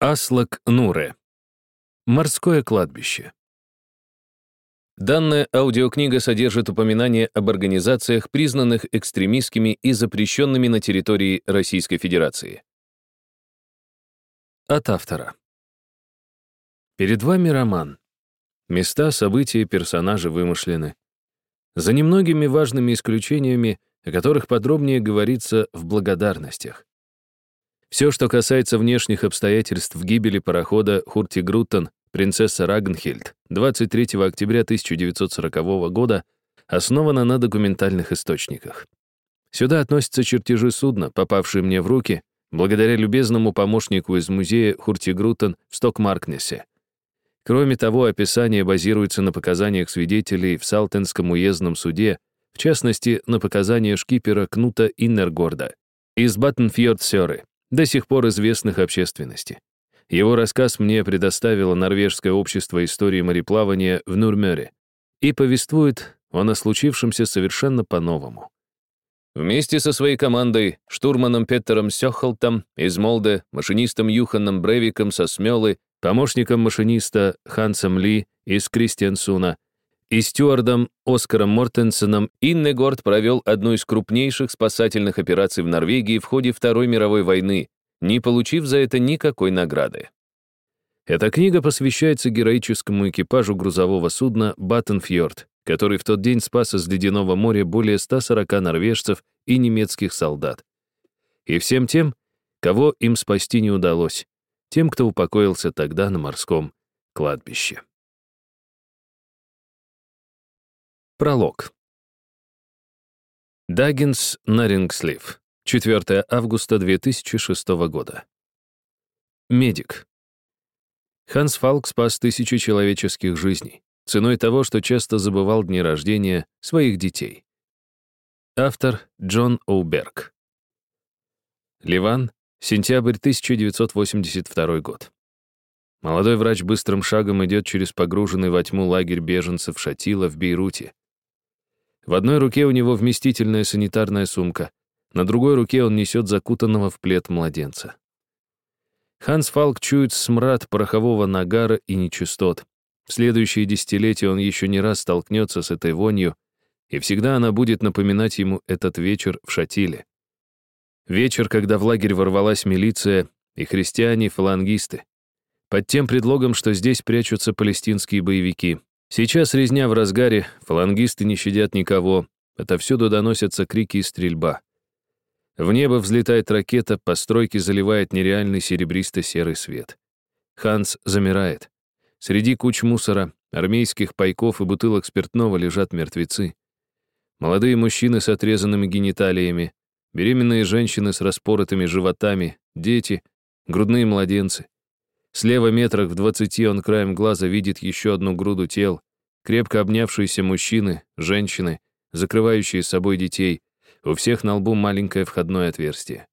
Аслак Нуре. Морское кладбище. Данная аудиокнига содержит упоминания об организациях, признанных экстремистскими и запрещенными на территории Российской Федерации. От автора. Перед вами роман. Места, события, персонажи вымышлены. За немногими важными исключениями, о которых подробнее говорится в благодарностях. Все, что касается внешних обстоятельств гибели парохода Хуртигруттен «Принцесса Рагнхельд» 23 октября 1940 года, основано на документальных источниках. Сюда относятся чертежи судна, попавшие мне в руки, благодаря любезному помощнику из музея Хуртигруттен в Стокмаркнесе. Кроме того, описание базируется на показаниях свидетелей в Салтенском уездном суде, в частности, на показания шкипера Кнута Иннергорда из Баттенфьорд-Сёры, до сих пор известных общественности. Его рассказ мне предоставило Норвежское общество истории мореплавания в Нурмере и повествует он о случившемся совершенно по-новому. Вместе со своей командой, штурманом Петером Сёхолтом из Молде, машинистом Юханом Бревиком со Смелы, помощником машиниста Хансом Ли из Кристиансуна и стюардом Оскаром Мортенсеном Иннегорд провел одну из крупнейших спасательных операций в Норвегии в ходе Второй мировой войны, не получив за это никакой награды. Эта книга посвящается героическому экипажу грузового судна «Баттенфьорд», который в тот день спас из Ледяного моря более 140 норвежцев и немецких солдат. И всем тем, кого им спасти не удалось, тем, кто упокоился тогда на морском кладбище. Пролог. Дагенс Нэрингслив. 4 августа 2006 года. Медик. Ханс Фалк спас тысячи человеческих жизней, ценой того, что часто забывал дни рождения своих детей. Автор Джон О'Берг. Ливан, сентябрь 1982 год. Молодой врач быстрым шагом идет через погруженный во тьму лагерь беженцев Шатила в Бейруте, в одной руке у него вместительная санитарная сумка, на другой руке он несет закутанного в плед младенца. Ханс Фалк чует смрад порохового нагара и нечистот. В следующие десятилетия он еще не раз столкнется с этой вонью, и всегда она будет напоминать ему этот вечер в Шатиле. Вечер, когда в лагерь ворвалась милиция и христиане-фалангисты. Под тем предлогом, что здесь прячутся палестинские боевики. Сейчас резня в разгаре, фалангисты не щадят никого, отовсюду доносятся крики и стрельба. В небо взлетает ракета, постройки заливает нереальный серебристо-серый свет. Ханс замирает. Среди куч мусора, армейских пайков и бутылок спиртного лежат мертвецы. Молодые мужчины с отрезанными гениталиями, беременные женщины с распоротыми животами, дети, грудные младенцы. Слева метрах в двадцати он краем глаза видит еще одну груду тел, крепко обнявшиеся мужчины, женщины, закрывающие собой детей, у всех на лбу маленькое входное отверстие.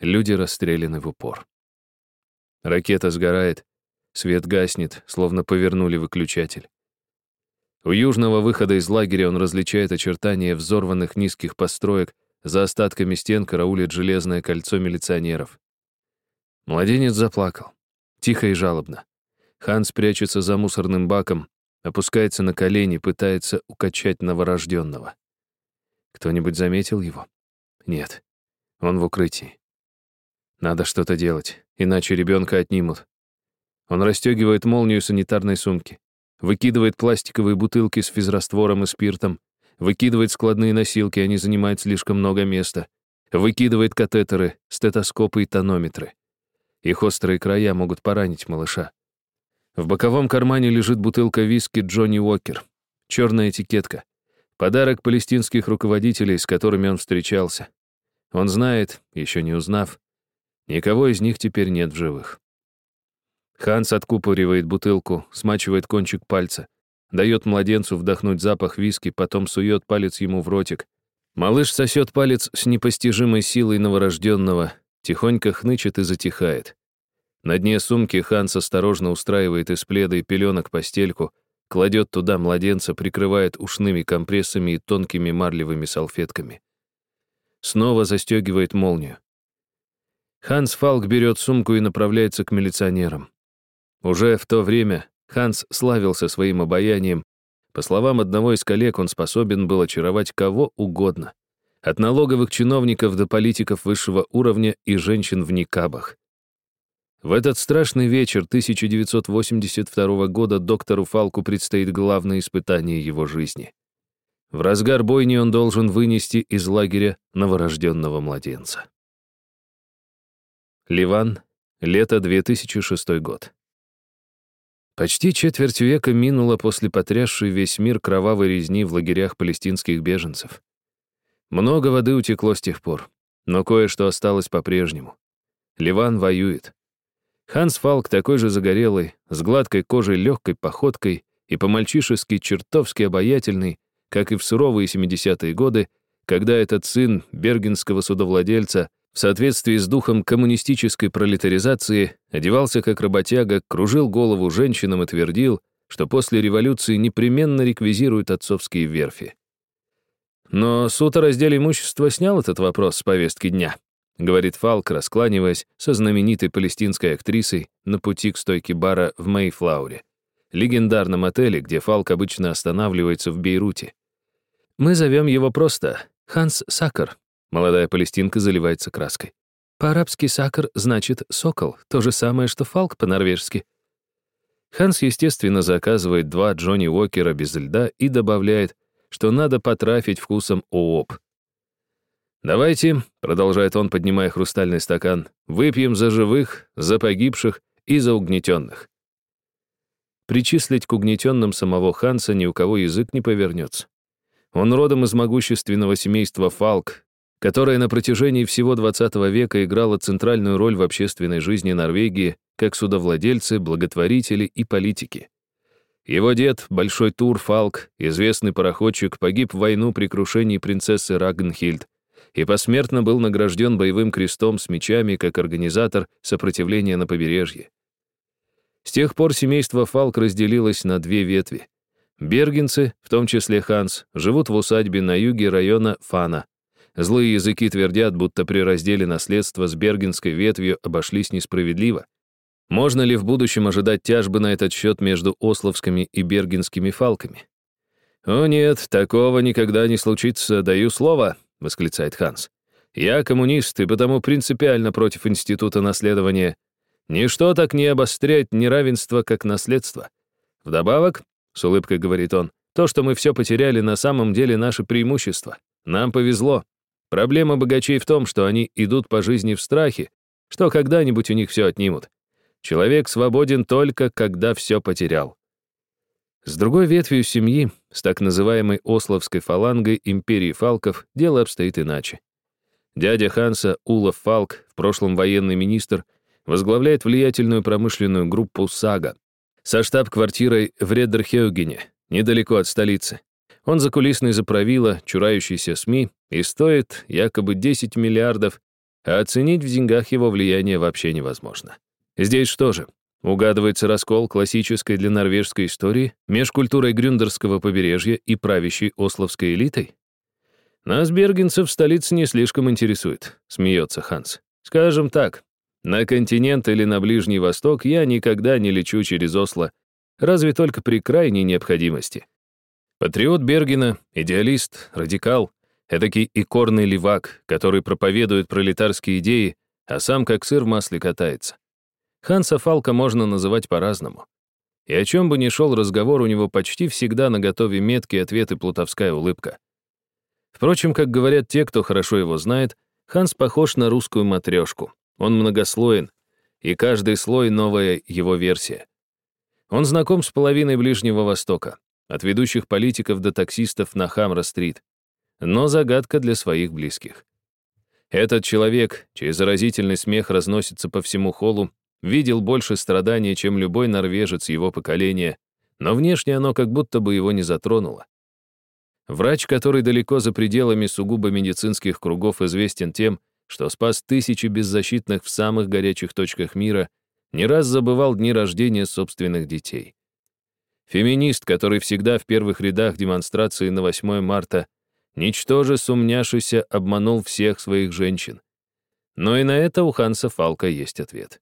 Люди расстреляны в упор. Ракета сгорает, свет гаснет, словно повернули выключатель. У южного выхода из лагеря он различает очертания взорванных низких построек, за остатками стен караулит железное кольцо милиционеров. Младенец заплакал. Тихо и жалобно. Ханс прячется за мусорным баком, опускается на колени, пытается укачать новорожденного. Кто-нибудь заметил его? Нет. Он в укрытии. Надо что-то делать, иначе ребенка отнимут. Он расстегивает молнию санитарной сумки, выкидывает пластиковые бутылки с физраствором и спиртом, выкидывает складные носилки, они занимают слишком много места, выкидывает катетеры, стетоскопы и тонометры. Их острые края могут поранить малыша. В боковом кармане лежит бутылка виски Джонни Уокер. Черная этикетка. Подарок палестинских руководителей, с которыми он встречался. Он знает, еще не узнав, никого из них теперь нет в живых. Ханс откупоривает бутылку, смачивает кончик пальца, дает младенцу вдохнуть запах виски, потом сует палец ему в ротик. Малыш сосет палец с непостижимой силой новорожденного, тихонько хнычет и затихает. На дне сумки Ханс осторожно устраивает из пледа и пеленок постельку, кладет туда младенца, прикрывает ушными компрессами и тонкими марлевыми салфетками. Снова застегивает молнию. Ханс Фалк берет сумку и направляется к милиционерам. Уже в то время Ханс славился своим обаянием. По словам одного из коллег, он способен был очаровать кого угодно. От налоговых чиновников до политиков высшего уровня и женщин в никабах. В этот страшный вечер 1982 года доктору Фалку предстоит главное испытание его жизни. В разгар бойни он должен вынести из лагеря новорожденного младенца. Ливан, лето 2006 год. Почти четверть века минуло после потрясшей весь мир кровавой резни в лагерях палестинских беженцев. Много воды утекло с тех пор, но кое-что осталось по-прежнему. Ливан воюет. Ханс Фалк такой же загорелый, с гладкой кожей, легкой походкой и по-мальчишески чертовски обаятельный, как и в суровые 70-е годы, когда этот сын бергенского судовладельца в соответствии с духом коммунистической пролетаризации одевался как работяга, кружил голову женщинам и твердил, что после революции непременно реквизируют отцовские верфи. Но суд о разделе имущества снял этот вопрос с повестки дня. — говорит Фалк, раскланиваясь со знаменитой палестинской актрисой на пути к стойке бара в Мейфлауре, легендарном отеле, где Фалк обычно останавливается в Бейруте. «Мы зовем его просто Ханс Сакар», — молодая палестинка заливается краской. По-арабски «сакар» значит «сокол», то же самое, что «фалк» по-норвежски. Ханс, естественно, заказывает два Джонни Уокера без льда и добавляет, что надо потрафить вкусом ООП. «Давайте», — продолжает он, поднимая хрустальный стакан, «выпьем за живых, за погибших и за угнетенных». Причислить к угнетенным самого Ханса ни у кого язык не повернется. Он родом из могущественного семейства Фалк, которое на протяжении всего XX века играло центральную роль в общественной жизни Норвегии как судовладельцы, благотворители и политики. Его дед, Большой Тур Фалк, известный пароходчик, погиб в войну при крушении принцессы Рагнхильд, и посмертно был награжден боевым крестом с мечами как организатор сопротивления на побережье. С тех пор семейство Фалк разделилось на две ветви. Бергенцы, в том числе Ханс, живут в усадьбе на юге района Фана. Злые языки твердят, будто при разделе наследства с бергенской ветвью обошлись несправедливо. Можно ли в будущем ожидать тяжбы на этот счет между ословскими и бергенскими фалками? О нет, такого никогда не случится, даю слово, — восклицает Ханс. «Я коммунист и потому принципиально против института наследования. Ничто так не обостряет неравенство, как наследство. Вдобавок, — с улыбкой говорит он, — то, что мы все потеряли, на самом деле наше преимущество. Нам повезло. Проблема богачей в том, что они идут по жизни в страхе, что когда-нибудь у них все отнимут. Человек свободен только, когда все потерял. С другой ветвью семьи, с так называемой Ословской фалангой империи Фалков, дело обстоит иначе. Дядя Ханса, Улов Фалк, в прошлом военный министр, возглавляет влиятельную промышленную группу «Сага» со штаб-квартирой в Редерхеугене, недалеко от столицы. Он закулисный заправила, чурающийся СМИ, и стоит якобы 10 миллиардов, а оценить в деньгах его влияние вообще невозможно. Здесь что же, Угадывается раскол классической для норвежской истории меж культурой Грюндерского побережья и правящей ословской элитой? Нас, бергенцев, столица не слишком интересует, смеется Ханс. Скажем так, на континент или на Ближний Восток я никогда не лечу через Осло, разве только при крайней необходимости. Патриот Бергена, идеалист, радикал, эдакий икорный левак, который проповедует пролетарские идеи, а сам как сыр в масле катается. Ханса Фалка можно называть по-разному. И о чем бы ни шел разговор, у него почти всегда на готове меткий ответ и плутовская улыбка. Впрочем, как говорят те, кто хорошо его знает, Ханс похож на русскую матрешку. Он многослоен, и каждый слой — новая его версия. Он знаком с половиной Ближнего Востока, от ведущих политиков до таксистов на Хамра-стрит. Но загадка для своих близких. Этот человек, чей заразительный смех разносится по всему холлу, видел больше страдания, чем любой норвежец его поколения, но внешне оно как будто бы его не затронуло. Врач, который далеко за пределами сугубо медицинских кругов известен тем, что спас тысячи беззащитных в самых горячих точках мира, не раз забывал дни рождения собственных детей. Феминист, который всегда в первых рядах демонстрации на 8 марта, ничтоже сумняшися, обманул всех своих женщин. Но и на это у Ханса Фалка есть ответ.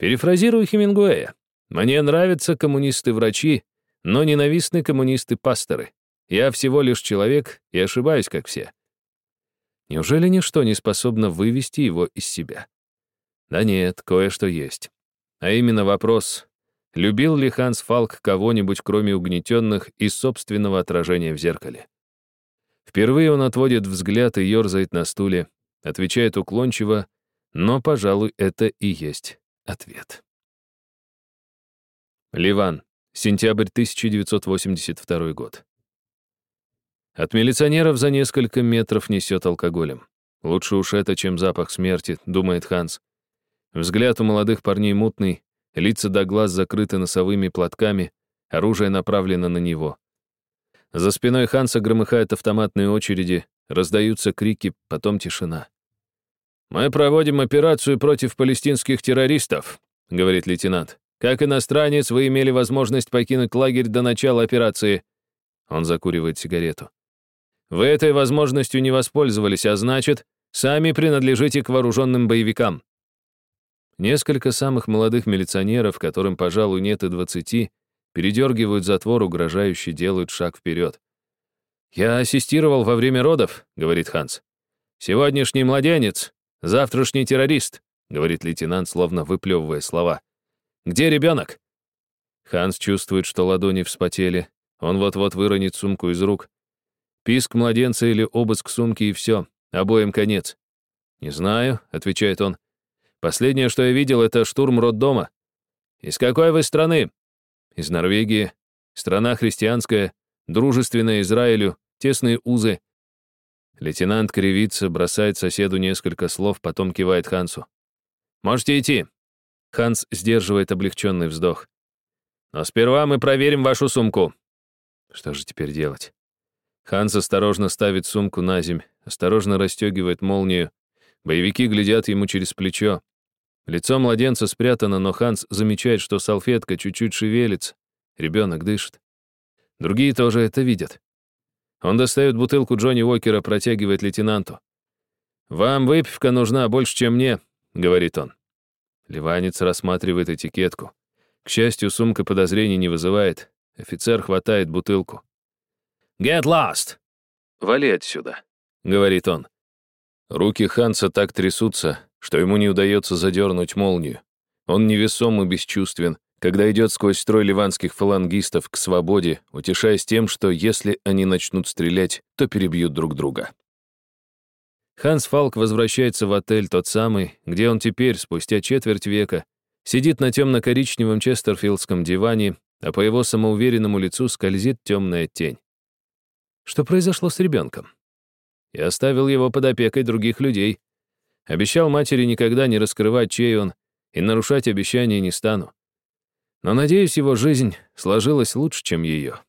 Перефразирую Хемингуэя. «Мне нравятся коммунисты-врачи, но ненавистны коммунисты-пасторы. Я всего лишь человек и ошибаюсь, как все». Неужели ничто не способно вывести его из себя? Да нет, кое-что есть. А именно вопрос, любил ли Ханс Фалк кого-нибудь, кроме угнетенных и собственного отражения в зеркале? Впервые он отводит взгляд и ерзает на стуле, отвечает уклончиво, но, пожалуй, это и есть ответ. Ливан, сентябрь 1982 год. От милиционеров за несколько метров несет алкоголем. Лучше уж это, чем запах смерти, думает Ханс. Взгляд у молодых парней мутный, лица до глаз закрыты носовыми платками, оружие направлено на него. За спиной Ханса громыхают автоматные очереди, раздаются крики, потом тишина. «Мы проводим операцию против палестинских террористов», — говорит лейтенант. «Как иностранец вы имели возможность покинуть лагерь до начала операции». Он закуривает сигарету. Вы этой возможностью не воспользовались, а значит, сами принадлежите к вооруженным боевикам. Несколько самых молодых милиционеров, которым, пожалуй, нет и двадцати, передергивают затвор, угрожающе делают шаг вперед. «Я ассистировал во время родов», — говорит Ханс. «Сегодняшний младенец, завтрашний террорист», — говорит лейтенант, словно выплевывая слова. «Где ребенок?» Ханс чувствует, что ладони вспотели. Он вот-вот выронит сумку из рук. Писк младенца или обыск сумки и все. Обоим конец. «Не знаю», — отвечает он. «Последнее, что я видел, это штурм роддома». «Из какой вы страны?» «Из Норвегии. Страна христианская, дружественная Израилю, тесные узы». Лейтенант кривится, бросает соседу несколько слов, потом кивает Хансу. «Можете идти». Ханс сдерживает облегченный вздох. «Но сперва мы проверим вашу сумку». Что же теперь делать? Ханс осторожно ставит сумку на земь, осторожно расстегивает молнию. Боевики глядят ему через плечо. Лицо младенца спрятано, но Ханс замечает, что салфетка чуть-чуть шевелится. Ребенок дышит. Другие тоже это видят. Он достает бутылку Джонни Уокера, протягивает лейтенанту. «Вам выпивка нужна больше, чем мне», — говорит он. Ливанец рассматривает этикетку. К счастью, сумка подозрений не вызывает. Офицер хватает бутылку. «Get lost!» «Вали отсюда», — говорит он. Руки Ханса так трясутся, что ему не удается задернуть молнию. Он невесом и бесчувствен, когда идет сквозь строй ливанских фалангистов к свободе, утешаясь тем, что если они начнут стрелять, то перебьют друг друга. Ханс Фалк возвращается в отель, тот самый, где он теперь, спустя четверть века, сидит на темно-коричневом честерфилдском диване, а по его самоуверенному лицу скользит темная тень. Что произошло с ребенком? Я оставил его под опекой других людей. Обещал матери никогда не раскрывать, чей он, и нарушать обещания не стану. Но, надеюсь, его жизнь сложилась лучше, чем ее.